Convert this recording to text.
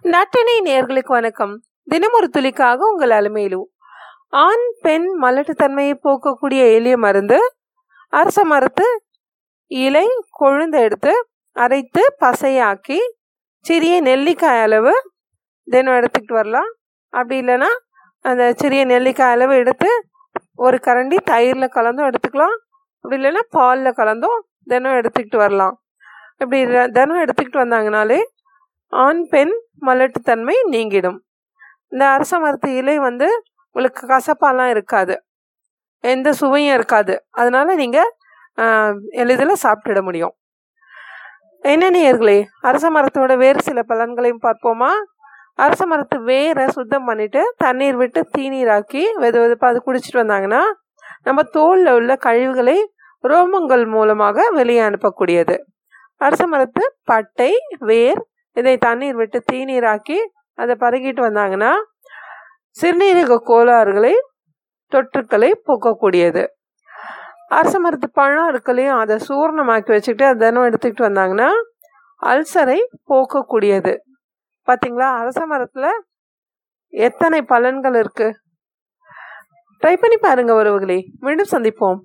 நட்டினை நேர்களுக்கு வணக்கம். தினம் ஒரு துளிக்காக உங்கள் அலுமையிலு. ஆண் பெண் மலட்டுத்தன்மையை போக்கக்கூடிய எளிய மருந்து. அரச மரத்து இலை கொழுந்து எடுத்து அரைத்து பசையாக்கி சிறிய நெல்லிக்காய் அளவு தினம் எடுத்துக்கிட்டு வரலாம். அப்படி இல்லைன்னா அந்த சிறிய நெல்லிக்காய் அளவு எடுத்து ஒரு கரண்டி தயிரில் கலந்தும் எடுத்துக்கலாம். அப்படி இல்லைன்னா பாலில் கலந்தும் தினம் எடுத்துக்கிட்டு வரலாம். இப்படி தினம் எடுத்துக்கிட்டு வந்தாங்கனாலே ஆண் பெண் மலட்டுத்தன்மை நீங்கிடும். இந்த அரச மரத்து இலை வந்து உங்களுக்கு கசப்பாலாம் இருக்காது. எந்த சுவையும் இருக்காது. அதனால நீங்கள் எளிதில் சாப்பிட்டுட முடியும். என்ன நேயர்களே அரச மரத்தோட வேறு சில பலன்களையும் பார்ப்போமா? அரச மரத்து வேரை சுத்தம் பண்ணிட்டு தண்ணீர் விட்டு தீநீராக்கி வெது வெதுப்பாக அது குடிச்சிட்டு வந்தாங்கன்னா நம்ம தோலில் உள்ள கழிவுகளை ரோமங்கள் மூலமாக வெளியே அனுப்பக்கூடியது. அரச மரத்து பட்டை வேர் இதை தண்ணீர் விட்டு தீநீராக்கி அதை பருகிட்டு வந்தாங்கன்னா சிறுநீரக கோளாறுகளை தொற்றுக்களை போக்கக்கூடியது. அரச மரத்து பழம் இருக்கலையும் அதை சூர்ணமாக்கி வச்சுக்கிட்டு அதை தினம் எடுத்துக்கிட்டு வந்தாங்கன்னா அல்சரை போக்கக்கூடியது. பார்த்தீங்களா அரச மரத்தில் எத்தனை பலன்கள் இருக்கு? ட்ரை பண்ணி பாருங்க உறவுகளே. மீண்டும் சந்திப்போம்.